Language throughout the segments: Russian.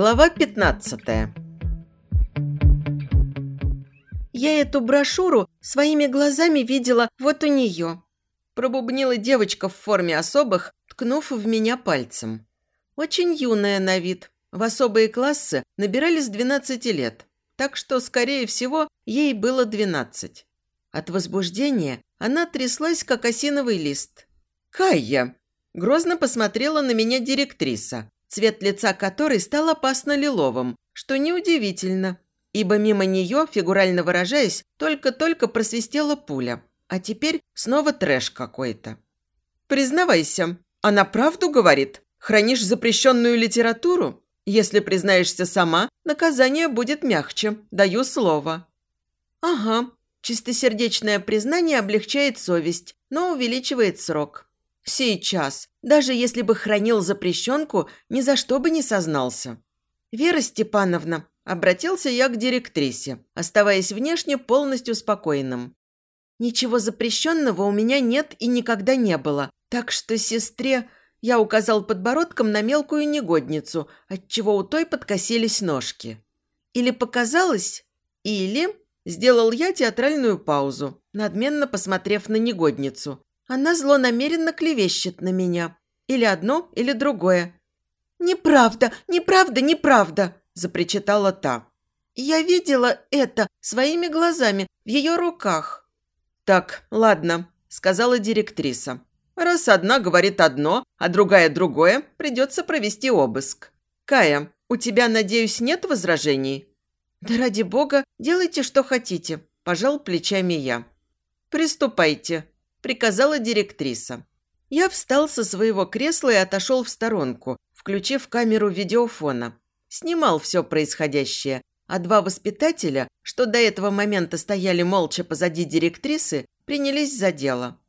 Глава 15 «Я эту брошюру своими глазами видела вот у нее», пробубнила девочка в форме особых, ткнув в меня пальцем. Очень юная на вид. В особые классы набирали с 12 лет, так что, скорее всего, ей было 12. От возбуждения она тряслась, как осиновый лист. «Кайя!» – грозно посмотрела на меня директриса, цвет лица которой стал опасно лиловым, что неудивительно, ибо мимо нее, фигурально выражаясь, только-только просвистела пуля, а теперь снова трэш какой-то. «Признавайся, она правду говорит? Хранишь запрещенную литературу? Если признаешься сама, наказание будет мягче, даю слово». «Ага», чистосердечное признание облегчает совесть, но увеличивает срок. Сейчас, даже если бы хранил запрещенку, ни за что бы не сознался. «Вера Степановна», – обратился я к директрисе, оставаясь внешне полностью спокойным. «Ничего запрещенного у меня нет и никогда не было, так что сестре...» Я указал подбородком на мелкую негодницу, отчего у той подкосились ножки. Или показалось, или... Сделал я театральную паузу, надменно посмотрев на негодницу, она злонамеренно клевещет на меня. Или одно, или другое. «Неправда, неправда, неправда!» – запричитала та. «Я видела это своими глазами в ее руках». «Так, ладно», – сказала директриса. «Раз одна говорит одно, а другая другое, придется провести обыск. Кая, у тебя, надеюсь, нет возражений?» «Да ради бога, делайте, что хотите», – пожал плечами я. «Приступайте», – приказала директриса. Я встал со своего кресла и отошел в сторонку, включив камеру видеофона. Снимал все происходящее, а два воспитателя, что до этого момента стояли молча позади директрисы, принялись за дело.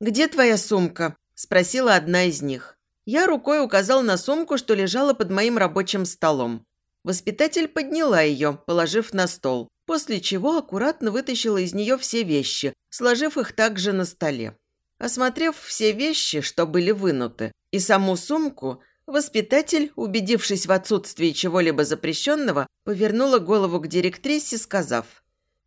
«Где твоя сумка?» – спросила одна из них. Я рукой указал на сумку, что лежала под моим рабочим столом. Воспитатель подняла ее, положив на стол после чего аккуратно вытащила из нее все вещи, сложив их также на столе. Осмотрев все вещи, что были вынуты, и саму сумку, воспитатель, убедившись в отсутствии чего-либо запрещенного, повернула голову к директрисе, сказав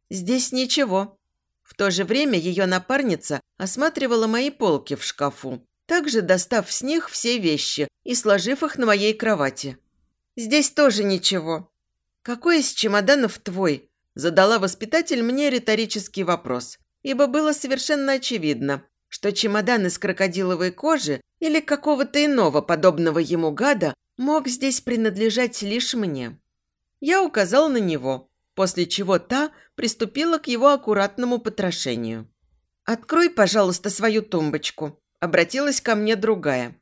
«Здесь ничего». В то же время ее напарница осматривала мои полки в шкафу, также достав с них все вещи и сложив их на моей кровати. «Здесь тоже ничего». «Какой из чемоданов твой?» Задала воспитатель мне риторический вопрос, ибо было совершенно очевидно, что чемодан из крокодиловой кожи или какого-то иного подобного ему гада мог здесь принадлежать лишь мне. Я указал на него, после чего та приступила к его аккуратному потрошению. «Открой, пожалуйста, свою тумбочку», – обратилась ко мне другая.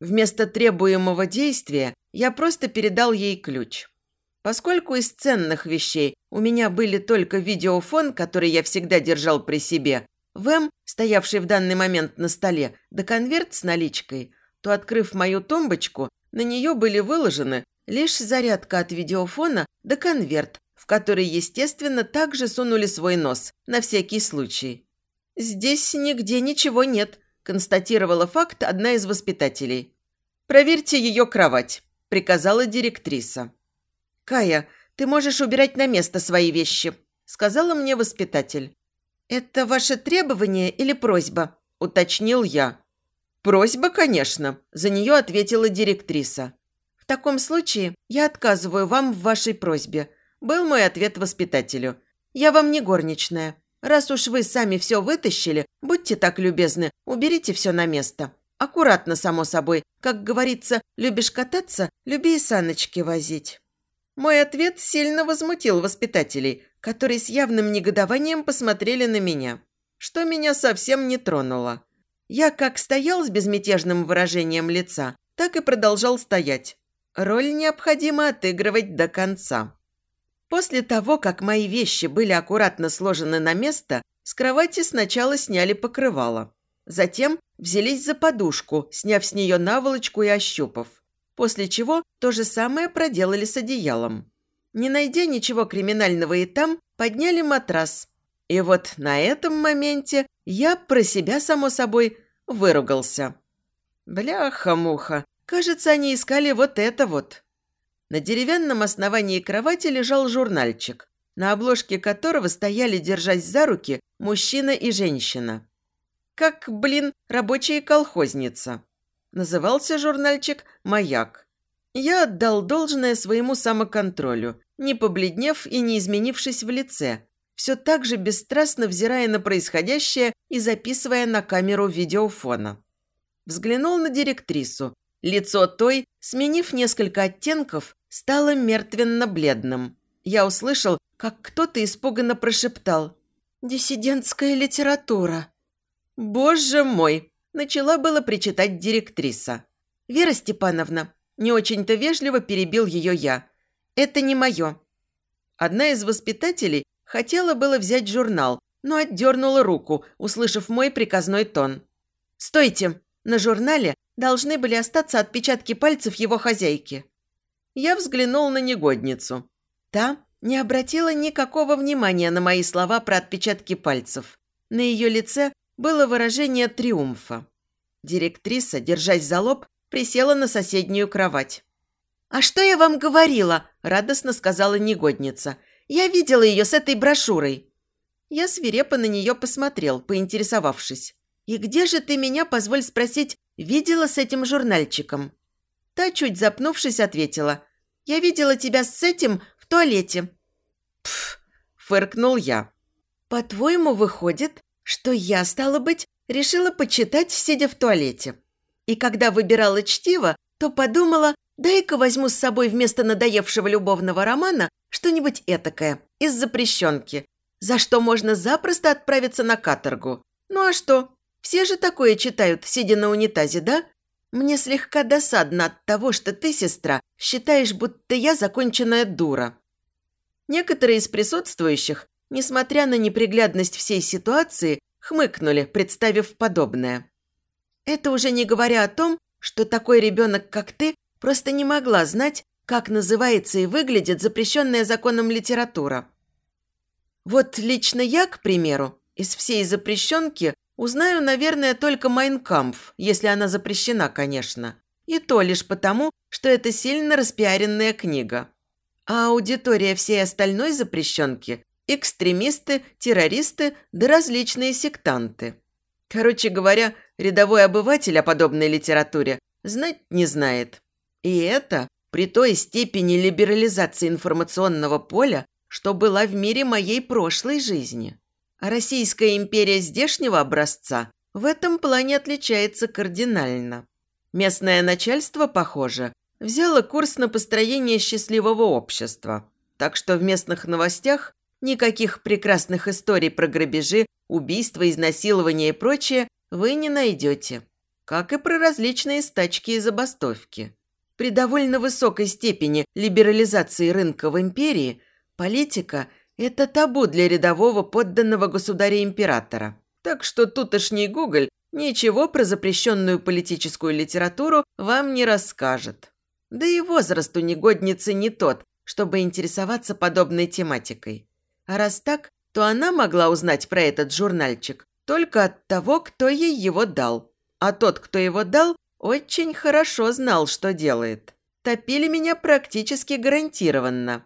Вместо требуемого действия я просто передал ей ключ. Поскольку из ценных вещей у меня были только видеофон, который я всегда держал при себе, ВМ, стоявший в данный момент на столе, да конверт с наличкой, то, открыв мою тумбочку, на нее были выложены лишь зарядка от видеофона да конверт, в который, естественно, также сунули свой нос, на всякий случай. «Здесь нигде ничего нет», – констатировала факт одна из воспитателей. «Проверьте ее кровать», – приказала директриса. «Кая, ты можешь убирать на место свои вещи», – сказала мне воспитатель. «Это ваше требование или просьба?» – уточнил я. «Просьба, конечно», – за нее ответила директриса. «В таком случае я отказываю вам в вашей просьбе», – был мой ответ воспитателю. «Я вам не горничная. Раз уж вы сами все вытащили, будьте так любезны, уберите все на место. Аккуратно, само собой. Как говорится, любишь кататься, люби и саночки возить». Мой ответ сильно возмутил воспитателей, которые с явным негодованием посмотрели на меня, что меня совсем не тронуло. Я как стоял с безмятежным выражением лица, так и продолжал стоять. Роль необходимо отыгрывать до конца. После того, как мои вещи были аккуратно сложены на место, с кровати сначала сняли покрывало. Затем взялись за подушку, сняв с нее наволочку и ощупав после чего то же самое проделали с одеялом. Не найдя ничего криминального и там, подняли матрас. И вот на этом моменте я про себя, само собой, выругался. Бляха-муха, кажется, они искали вот это вот. На деревянном основании кровати лежал журнальчик, на обложке которого стояли, держась за руки, мужчина и женщина. Как, блин, рабочая колхозница. Назывался журнальчик «Маяк». Я отдал должное своему самоконтролю, не побледнев и не изменившись в лице, все так же бесстрастно взирая на происходящее и записывая на камеру видеофона. Взглянул на директрису. Лицо той, сменив несколько оттенков, стало мертвенно-бледным. Я услышал, как кто-то испуганно прошептал «Диссидентская литература». «Боже мой!» – начала было причитать директриса. «Вера Степановна, не очень-то вежливо перебил ее я. Это не мое». Одна из воспитателей хотела было взять журнал, но отдернула руку, услышав мой приказной тон. «Стойте! На журнале должны были остаться отпечатки пальцев его хозяйки». Я взглянул на негодницу. Та не обратила никакого внимания на мои слова про отпечатки пальцев. На ее лице было выражение триумфа. Директриса, держась за лоб, присела на соседнюю кровать. «А что я вам говорила?» – радостно сказала негодница. «Я видела ее с этой брошюрой». Я свирепо на нее посмотрел, поинтересовавшись. «И где же ты меня, позволь спросить, видела с этим журнальчиком?» Та, чуть запнувшись, ответила. «Я видела тебя с этим в туалете». «Пф!» – фыркнул я. «По-твоему, выходит, что я, стала быть, решила почитать, сидя в туалете. И когда выбирала чтиво, то подумала, дай-ка возьму с собой вместо надоевшего любовного романа что-нибудь этакое, из запрещенки, за что можно запросто отправиться на каторгу. Ну а что? Все же такое читают, сидя на унитазе, да? Мне слегка досадно от того, что ты, сестра, считаешь, будто я законченная дура. Некоторые из присутствующих несмотря на неприглядность всей ситуации, хмыкнули, представив подобное. Это уже не говоря о том, что такой ребенок, как ты, просто не могла знать, как называется и выглядит запрещенная законом литература. Вот лично я, к примеру, из всей запрещенки узнаю, наверное, только «Майнкампф», если она запрещена, конечно. И то лишь потому, что это сильно распиаренная книга. А аудитория всей остальной запрещенки экстремисты, террористы да различные сектанты. Короче говоря, рядовой обыватель о подобной литературе знать не знает. И это при той степени либерализации информационного поля, что была в мире моей прошлой жизни. А Российская империя здешнего образца в этом плане отличается кардинально. Местное начальство, похоже, взяло курс на построение счастливого общества. Так что в местных новостях Никаких прекрасных историй про грабежи, убийства, изнасилования и прочее вы не найдете. Как и про различные стачки и забастовки. При довольно высокой степени либерализации рынка в империи политика – это табу для рядового подданного государя-императора. Так что тутошний Google ничего про запрещенную политическую литературу вам не расскажет. Да и возраст у негодницы не тот, чтобы интересоваться подобной тематикой. А раз так, то она могла узнать про этот журнальчик только от того, кто ей его дал. А тот, кто его дал, очень хорошо знал, что делает. Топили меня практически гарантированно.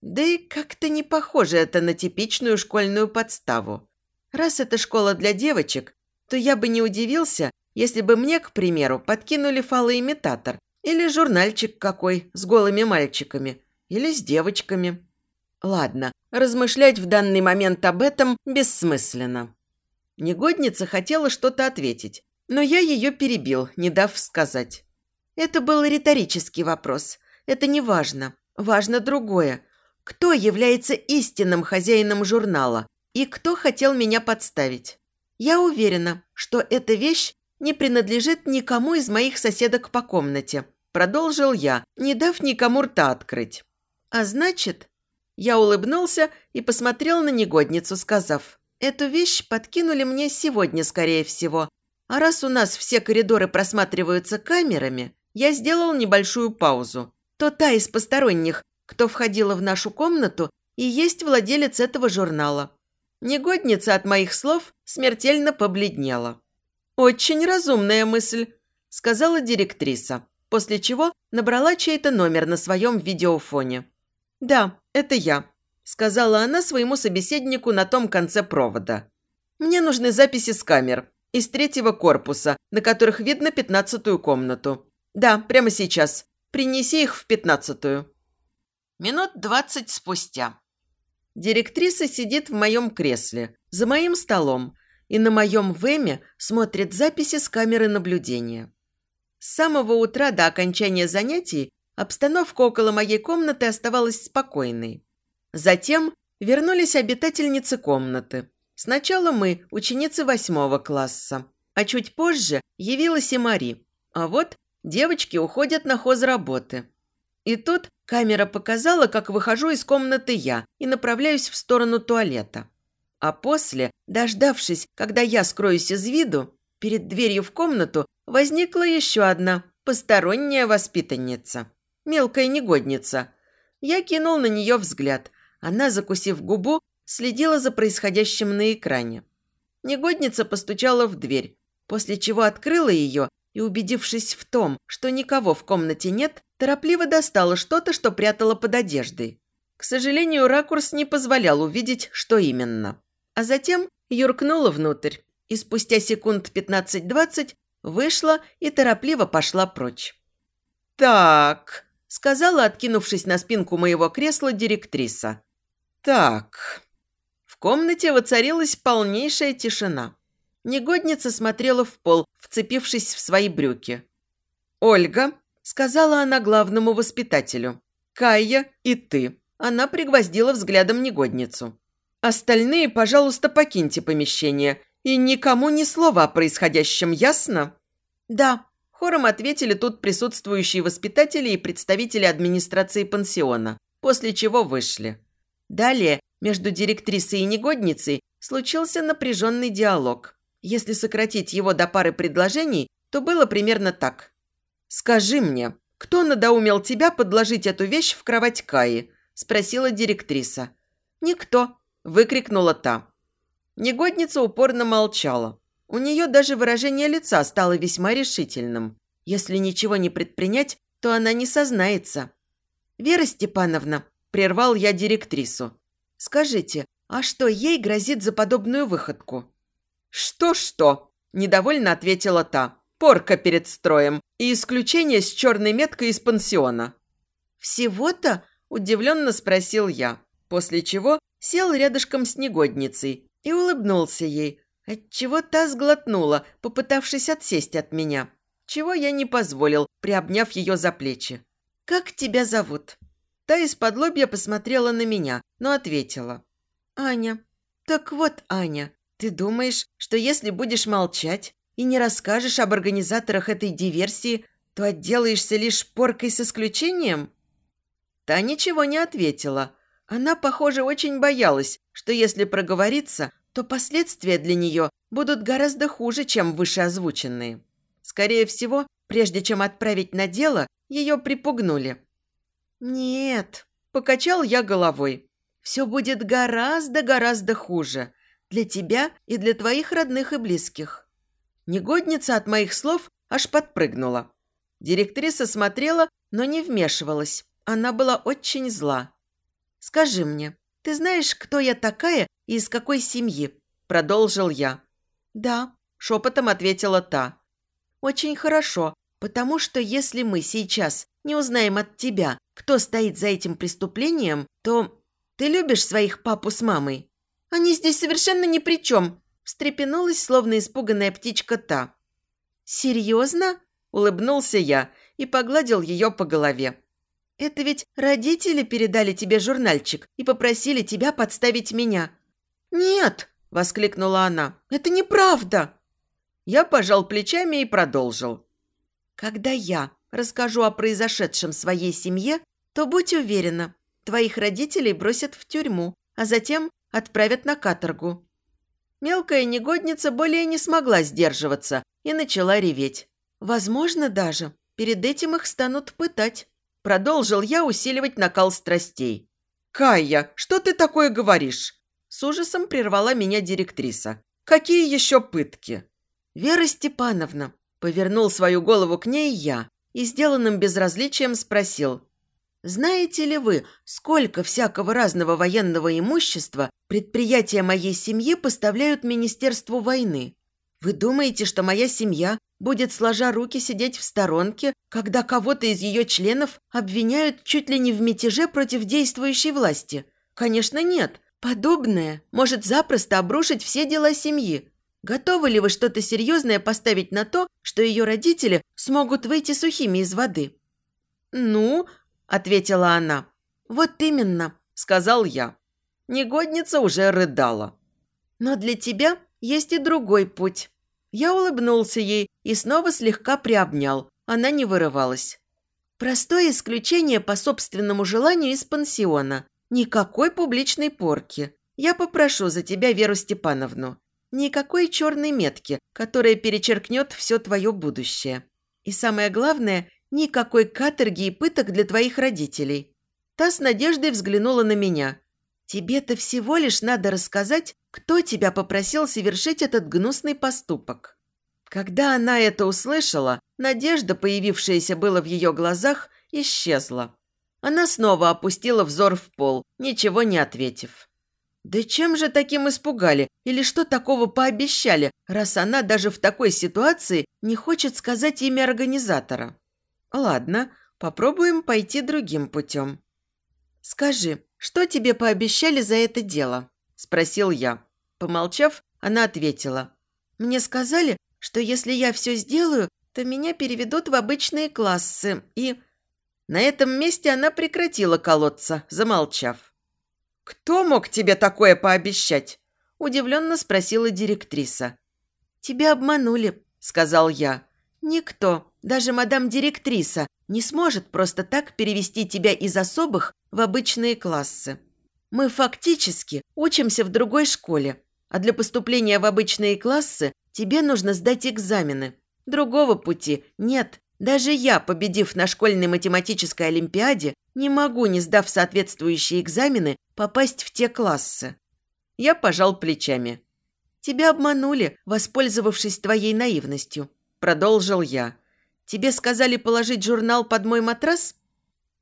Да и как-то не похоже это на типичную школьную подставу. Раз это школа для девочек, то я бы не удивился, если бы мне, к примеру, подкинули фалоимитатор или журнальчик какой с голыми мальчиками или с девочками. Ладно, размышлять в данный момент об этом бессмысленно. Негодница хотела что-то ответить, но я ее перебил, не дав сказать. Это был риторический вопрос. Это не важно. Важно другое. Кто является истинным хозяином журнала и кто хотел меня подставить? Я уверена, что эта вещь не принадлежит никому из моих соседок по комнате. Продолжил я, не дав никому рта открыть. А значит, я улыбнулся и посмотрел на негодницу, сказав, «Эту вещь подкинули мне сегодня, скорее всего. А раз у нас все коридоры просматриваются камерами, я сделал небольшую паузу. То та из посторонних, кто входила в нашу комнату, и есть владелец этого журнала». Негодница от моих слов смертельно побледнела. «Очень разумная мысль», – сказала директриса. после чего набрала чей-то номер на своем видеофоне. «Да, это я», – сказала она своему собеседнику на том конце провода. «Мне нужны записи с камер из третьего корпуса, на которых видно пятнадцатую комнату. Да, прямо сейчас. Принеси их в пятнадцатую». Минут двадцать спустя. Директриса сидит в моем кресле, за моим столом, и на моем ВЭМе смотрит записи с камеры наблюдения. С самого утра до окончания занятий обстановка около моей комнаты оставалась спокойной. Затем вернулись обитательницы комнаты. Сначала мы, ученицы восьмого класса, а чуть позже явилась и Мари. А вот девочки уходят на хозработы. И тут камера показала, как выхожу из комнаты я и направляюсь в сторону туалета. А после, дождавшись, когда я скроюсь из виду, перед дверью в комнату возникла еще одна посторонняя воспитанница. Мелкая негодница. Я кинул на нее взгляд. Она, закусив губу, следила за происходящим на экране. Негодница постучала в дверь, после чего открыла ее и, убедившись в том, что никого в комнате нет, торопливо достала что-то, что прятала под одеждой. К сожалению, ракурс не позволял увидеть, что именно. А затем юркнула внутрь и спустя секунд 15-20 вышла и торопливо пошла прочь. «Так», – сказала, откинувшись на спинку моего кресла, директриса. «Так». В комнате воцарилась полнейшая тишина. Негодница смотрела в пол, вцепившись в свои брюки. «Ольга», – сказала она главному воспитателю. «Кая и ты». Она пригвоздила взглядом негодницу. «Остальные, пожалуйста, покиньте помещение. И никому ни слова о происходящем, ясно?» «Да», – хором ответили тут присутствующие воспитатели и представители администрации пансиона, после чего вышли. Далее между директрисой и негодницей случился напряженный диалог. Если сократить его до пары предложений, то было примерно так. «Скажи мне, кто надоумел тебя подложить эту вещь в кровать Каи?» – спросила директриса. «Никто», – выкрикнула та. Негодница упорно молчала. У нее даже выражение лица стало весьма решительным. Если ничего не предпринять, то она не сознается. «Вера Степановна», – прервал я директрису, – «скажите, а что ей грозит за подобную выходку?» «Что-что?» – недовольно ответила та. «Порка перед строем и исключение с черной меткой из пансиона». «Всего-то?» – удивленно спросил я, после чего сел рядышком с негодницей и улыбнулся ей, отчего та сглотнула, попытавшись отсесть от меня, чего я не позволил, приобняв ее за плечи. «Как тебя зовут?» Та из-под лобья посмотрела на меня, но ответила. «Аня». «Так вот, Аня, «Ты думаешь, что если будешь молчать и не расскажешь об организаторах этой диверсии, то отделаешься лишь поркой с исключением?» Та ничего не ответила. Она, похоже, очень боялась, что если проговориться, то последствия для нее будут гораздо хуже, чем вышеозвученные. Скорее всего, прежде чем отправить на дело, ее припугнули. «Нет», – покачал я головой, – «все будет гораздо-гораздо хуже. Для тебя и для твоих родных и близких». Негодница от моих слов аж подпрыгнула. Директриса смотрела, но не вмешивалась. Она была очень зла. «Скажи мне, ты знаешь, кто я такая и из какой семьи?» Продолжил я. «Да», – шепотом ответила та. «Очень хорошо, потому что если мы сейчас не узнаем от тебя, кто стоит за этим преступлением, то ты любишь своих папу с мамой?» Они здесь совершенно ни при чем!» Встрепенулась, словно испуганная птичка та. «Серьезно?» – улыбнулся я и погладил ее по голове. «Это ведь родители передали тебе журнальчик и попросили тебя подставить меня». «Нет!» – воскликнула она. «Это неправда!» Я пожал плечами и продолжил. «Когда я расскажу о произошедшем своей семье, то будь уверена, твоих родителей бросят в тюрьму, а затем отправят на каторгу». Мелкая негодница более не смогла сдерживаться и начала реветь. «Возможно, даже перед этим их станут пытать». Продолжил я усиливать накал страстей. «Кая, что ты такое говоришь?» С ужасом прервала меня директриса. «Какие еще пытки?» «Вера Степановна», – повернул свою голову к ней я. и сделанным безразличием спросил. «Знаете ли вы, сколько всякого разного военного имущества предприятия моей семьи поставляют Министерству войны? Вы думаете, что моя семья будет сложа руки сидеть в сторонке, когда кого-то из ее членов обвиняют чуть ли не в мятеже против действующей власти? Конечно, нет. Подобное может запросто обрушить все дела семьи. Готовы ли вы что-то серьезное поставить на то, что ее родители смогут выйти сухими из воды? «Ну», – ответила она. «Вот именно», – сказал я. Негодница уже рыдала. «Но для тебя есть и другой путь». Я улыбнулся ей и снова слегка приобнял. Она не вырывалась. Простое исключение по собственному желанию из пансиона. Никакой публичной порки. Я попрошу за тебя Веру Степановну. Никакой черной метки, которая перечеркнет все твое будущее. И самое главное, никакой каторги и пыток для твоих родителей. Та с надеждой взглянула на меня. Тебе-то всего лишь надо рассказать, кто тебя попросил совершить этот гнусный поступок. Когда она это услышала, надежда, появившаяся было в ее глазах, исчезла. Она снова опустила взор в пол, ничего не ответив. Да чем же таким испугали? Или что такого пообещали, раз она даже в такой ситуации не хочет сказать имя организатора? Ладно, попробуем пойти другим путем. Скажи, что тебе пообещали за это дело? Спросил я. Помолчав, она ответила. Мне сказали, что если я все сделаю, то меня переведут в обычные классы и... На этом месте она прекратила колоться, замолчав. «Кто мог тебе такое пообещать?» – удивленно спросила директриса. «Тебя обманули», – сказал я. «Никто, даже мадам-директриса, не сможет просто так перевести тебя из особых в обычные классы. Мы фактически учимся в другой школе, а для поступления в обычные классы тебе нужно сдать экзамены. Другого пути нет. Даже я, победив на школьной математической олимпиаде, не могу, не сдав соответствующие экзамены, попасть в те классы. Я пожал плечами. «Тебя обманули, воспользовавшись твоей наивностью», – продолжил я. «Тебе сказали положить журнал под мой матрас?»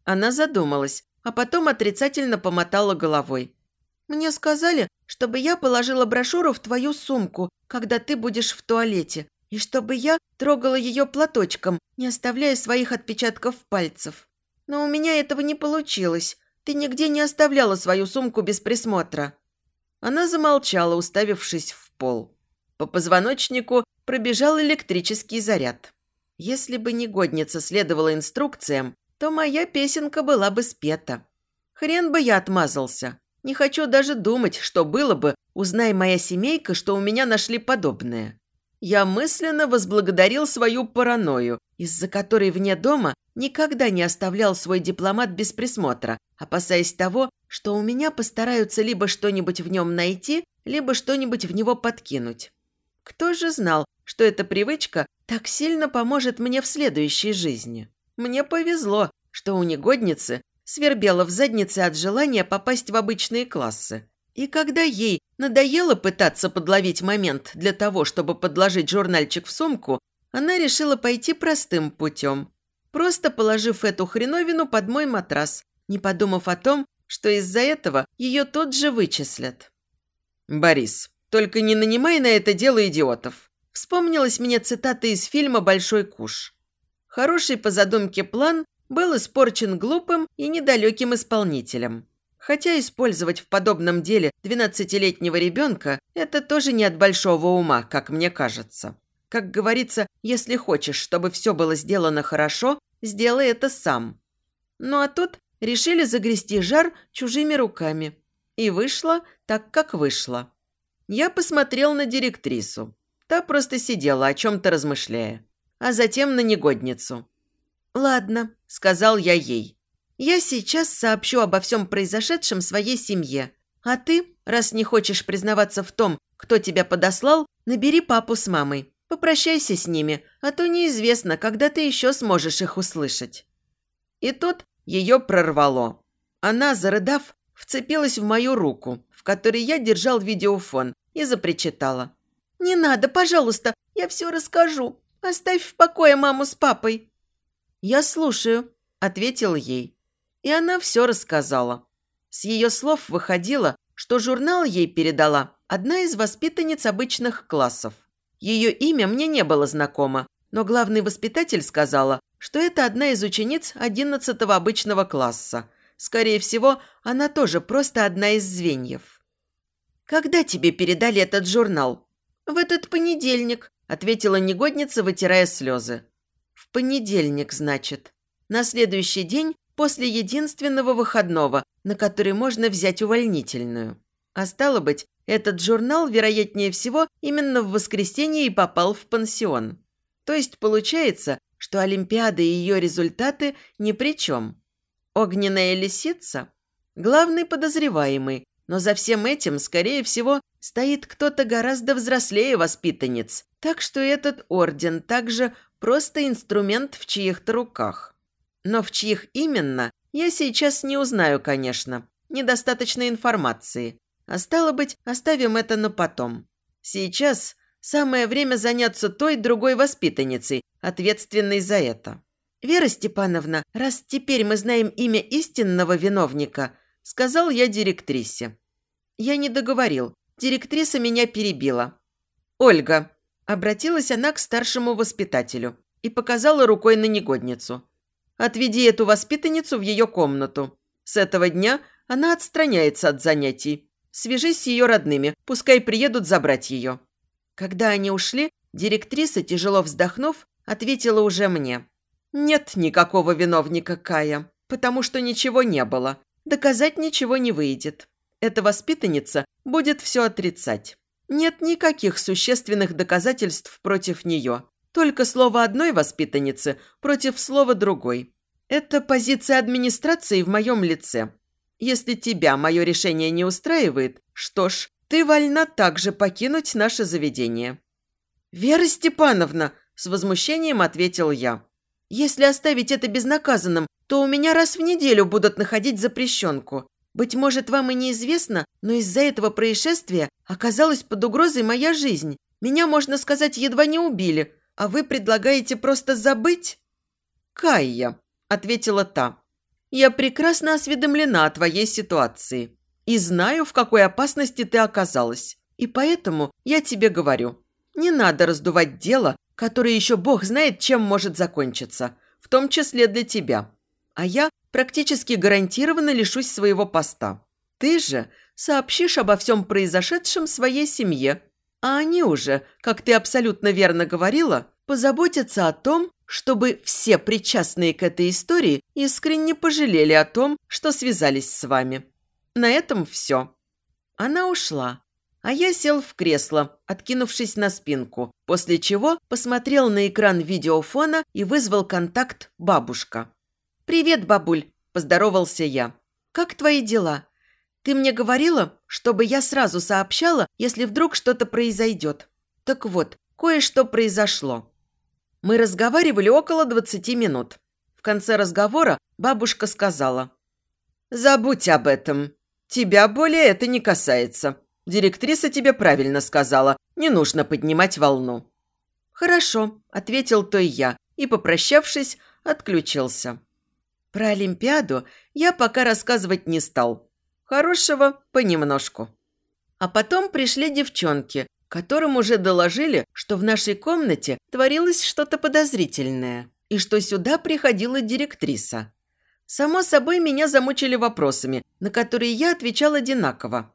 Она задумалась, а потом отрицательно помотала головой. «Мне сказали, чтобы я положила брошюру в твою сумку, когда ты будешь в туалете, и чтобы я трогала ее платочком, не оставляя своих отпечатков пальцев. Но у меня этого не получилось. Ты нигде не оставляла свою сумку без присмотра». Она замолчала, уставившись в пол. По позвоночнику пробежал электрический заряд. Если бы негодница следовала инструкциям, то моя песенка была бы спета. Хрен бы я отмазался. Не хочу даже думать, что было бы, узнай моя семейка, что у меня нашли подобное. Я мысленно возблагодарил свою паранойю, из-за которой вне дома никогда не оставлял свой дипломат без присмотра, опасаясь того, что у меня постараются либо что-нибудь в нем найти, либо что-нибудь в него подкинуть. Кто же знал, что эта привычка так сильно поможет мне в следующей жизни? Мне повезло, что у негодницы свербела в заднице от желания попасть в обычные классы. И когда ей надоело пытаться подловить момент для того, чтобы подложить журнальчик в сумку, она решила пойти простым путем. Просто положив эту хреновину под мой матрас, не подумав о том, что из-за этого ее тут же вычислят. «Борис, только не нанимай на это дело идиотов», вспомнилась мне цитата из фильма «Большой куш». Хороший по задумке план был испорчен глупым и недалеким исполнителем. Хотя использовать в подобном деле 12-летнего ребенка – это тоже не от большого ума, как мне кажется. Как говорится, если хочешь, чтобы все было сделано хорошо, сделай это сам. Ну а тут решили загрести жар чужими руками. И вышло так, как вышло. Я посмотрел на директрису. Та просто сидела, о чем-то размышляя. А затем на негодницу. «Ладно», – сказал я ей. Я сейчас сообщу обо всем произошедшем своей семье. А ты, раз не хочешь признаваться в том, кто тебя подослал, набери папу с мамой. Попрощайся с ними, а то неизвестно, когда ты еще сможешь их услышать». И тут ее прорвало. Она, зарыдав, вцепилась в мою руку, в которой я держал видеофон, и запричитала. «Не надо, пожалуйста, я все расскажу. Оставь в покое маму с папой». «Я слушаю», – ответил ей. И она все рассказала. С ее слов выходило, что журнал ей передала одна из воспитанниц обычных классов. Ее имя мне не было знакомо, но главный воспитатель сказала, что это одна из учениц 11 обычного класса. Скорее всего, она тоже просто одна из звеньев. «Когда тебе передали этот журнал?» «В этот понедельник», – ответила негодница, вытирая слезы. «В понедельник, значит. На следующий день после единственного выходного, на который можно взять увольнительную. А стало быть, этот журнал, вероятнее всего, именно в воскресенье и попал в пансион. То есть получается, что Олимпиада и ее результаты ни при чем. Огненная лисица – главный подозреваемый, но за всем этим, скорее всего, стоит кто-то гораздо взрослее воспитанниц, так что этот орден также просто инструмент в чьих-то руках. Но в чьих именно, я сейчас не узнаю, конечно. Недостаточно информации. А стало быть, оставим это на потом. Сейчас самое время заняться той другой воспитанницей, ответственной за это. «Вера Степановна, раз теперь мы знаем имя истинного виновника», сказал я директрисе. Я не договорил. Директриса меня перебила. «Ольга», обратилась она к старшему воспитателю и показала рукой на негодницу. «Отведи эту воспитанницу в ее комнату. С этого дня она отстраняется от занятий. Свяжись с ее родными, пускай приедут забрать ее». Когда они ушли, директриса, тяжело вздохнув, ответила уже мне. «Нет никакого виновника Кая, потому что ничего не было. Доказать ничего не выйдет. Эта воспитанница будет все отрицать. Нет никаких существенных доказательств против нее. Только слово одной воспитанницы против слова другой. Это позиция администрации в моем лице. Если тебя мое решение не устраивает, что ж, ты вольна также покинуть наше заведение». «Вера Степановна!» – с возмущением ответил я. «Если оставить это безнаказанным, то у меня раз в неделю будут находить запрещенку. Быть может, вам и неизвестно, но из-за этого происшествия оказалась под угрозой моя жизнь. Меня, можно сказать, едва не убили, а вы предлагаете просто забыть?» «Кайя», – ответила та. Я прекрасно осведомлена о твоей ситуации и знаю, в какой опасности ты оказалась. И поэтому я тебе говорю, не надо раздувать дело, которое еще бог знает, чем может закончиться, в том числе для тебя. А я практически гарантированно лишусь своего поста. Ты же сообщишь обо всем произошедшем своей семье, а они уже, как ты абсолютно верно говорила, позаботятся о том, чтобы все причастные к этой истории искренне пожалели о том, что связались с вами. На этом все. Она ушла, а я сел в кресло, откинувшись на спинку, после чего посмотрел на экран видеофона и вызвал контакт бабушка. «Привет, бабуль», – поздоровался я. «Как твои дела? Ты мне говорила, чтобы я сразу сообщала, если вдруг что-то произойдет. Так вот, кое-что произошло». Мы разговаривали около 20 минут. В конце разговора бабушка сказала. «Забудь об этом. Тебя более это не касается. Директриса тебе правильно сказала. Не нужно поднимать волну». «Хорошо», – ответил то и я, и, попрощавшись, отключился. Про Олимпиаду я пока рассказывать не стал. Хорошего понемножку. А потом пришли девчонки, которым уже доложили, что в нашей комнате творилось что-то подозрительное и что сюда приходила директриса. Само собой, меня замучили вопросами, на которые я отвечал одинаково.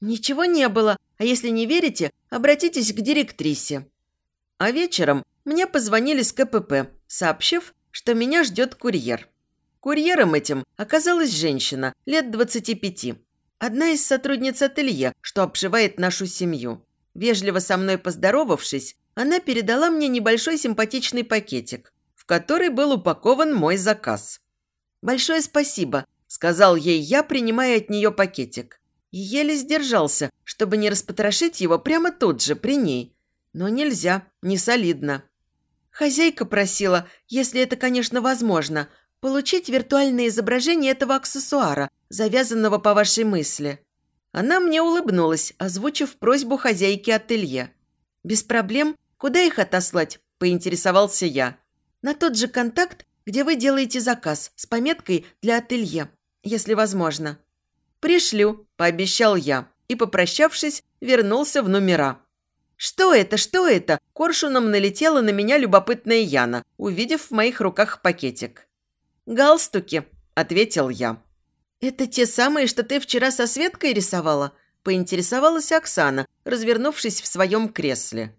«Ничего не было, а если не верите, обратитесь к директрисе». А вечером мне позвонили с КПП, сообщив, что меня ждет курьер. Курьером этим оказалась женщина, лет 25. Одна из сотрудниц ателье, что обшивает нашу семью. Вежливо со мной поздоровавшись, она передала мне небольшой симпатичный пакетик, в который был упакован мой заказ. «Большое спасибо», – сказал ей я, принимая от нее пакетик. Еле сдержался, чтобы не распотрошить его прямо тут же, при ней. Но нельзя, не солидно. Хозяйка просила, если это, конечно, возможно, получить виртуальное изображение этого аксессуара, завязанного по вашей мысли. Она мне улыбнулась, озвучив просьбу хозяйки ателье. «Без проблем. Куда их отослать?» – поинтересовался я. «На тот же контакт, где вы делаете заказ с пометкой «Для ателье», если возможно». «Пришлю», – пообещал я, и, попрощавшись, вернулся в номера. «Что это? Что это?» Коршуном налетела на меня любопытная Яна, увидев в моих руках пакетик. «Галстуки», – ответил я. «Это те самые, что ты вчера со Светкой рисовала?» – поинтересовалась Оксана, развернувшись в своем кресле.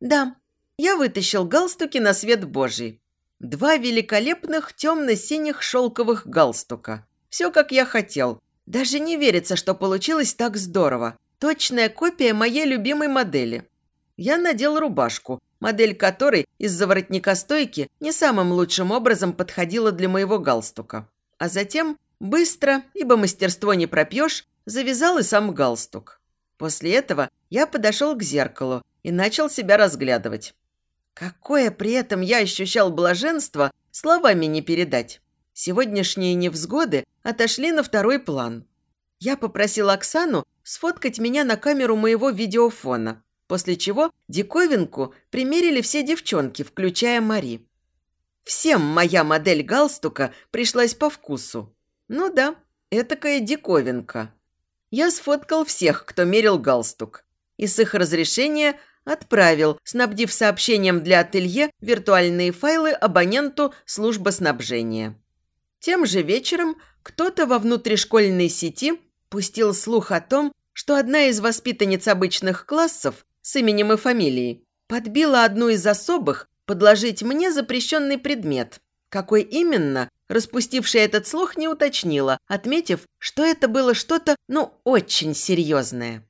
«Да, я вытащил галстуки на свет Божий. Два великолепных темно-синих шелковых галстука. Все, как я хотел. Даже не верится, что получилось так здорово. Точная копия моей любимой модели. Я надел рубашку, модель которой из-за воротника стойки не самым лучшим образом подходила для моего галстука. А затем, быстро, ибо мастерство не пропьешь, завязал и сам галстук. После этого я подошел к зеркалу и начал себя разглядывать. Какое при этом я ощущал блаженство, словами не передать. Сегодняшние невзгоды отошли на второй план. Я попросил Оксану сфоткать меня на камеру моего видеофона, после чего диковинку примерили все девчонки, включая Мари. Всем моя модель галстука пришлась по вкусу. Ну да, этакая диковинка. Я сфоткал всех, кто мерил галстук, и с их разрешения отправил, снабдив сообщением для ателье виртуальные файлы абоненту службы снабжения. Тем же вечером кто-то во внутришкольной сети пустил слух о том, что одна из воспитанниц обычных классов с именем и фамилией подбила одну из особых подложить мне запрещенный предмет. Какой именно, распустившая этот слух не уточнила, отметив, что это было что-то, ну, очень серьезное.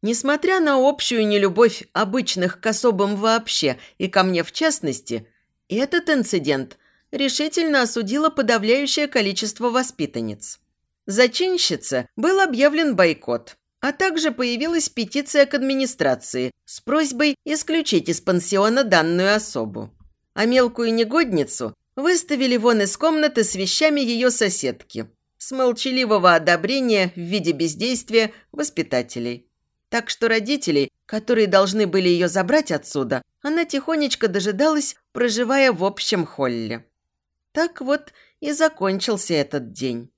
Несмотря на общую нелюбовь обычных к особым вообще и ко мне в частности, этот инцидент решительно осудило подавляющее количество воспитанниц. Зачинщице был объявлен бойкот, а также появилась петиция к администрации с просьбой исключить из пансиона данную особу. А мелкую негодницу выставили вон из комнаты с вещами ее соседки, с молчаливого одобрения в виде бездействия воспитателей. Так что родителей, которые должны были ее забрать отсюда, она тихонечко дожидалась, проживая в общем холле. Так вот и закончился этот день.